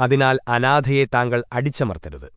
അതിനാൽ അനാഥയെ താങ്കൾ അടിച്ചമർത്തരുത്.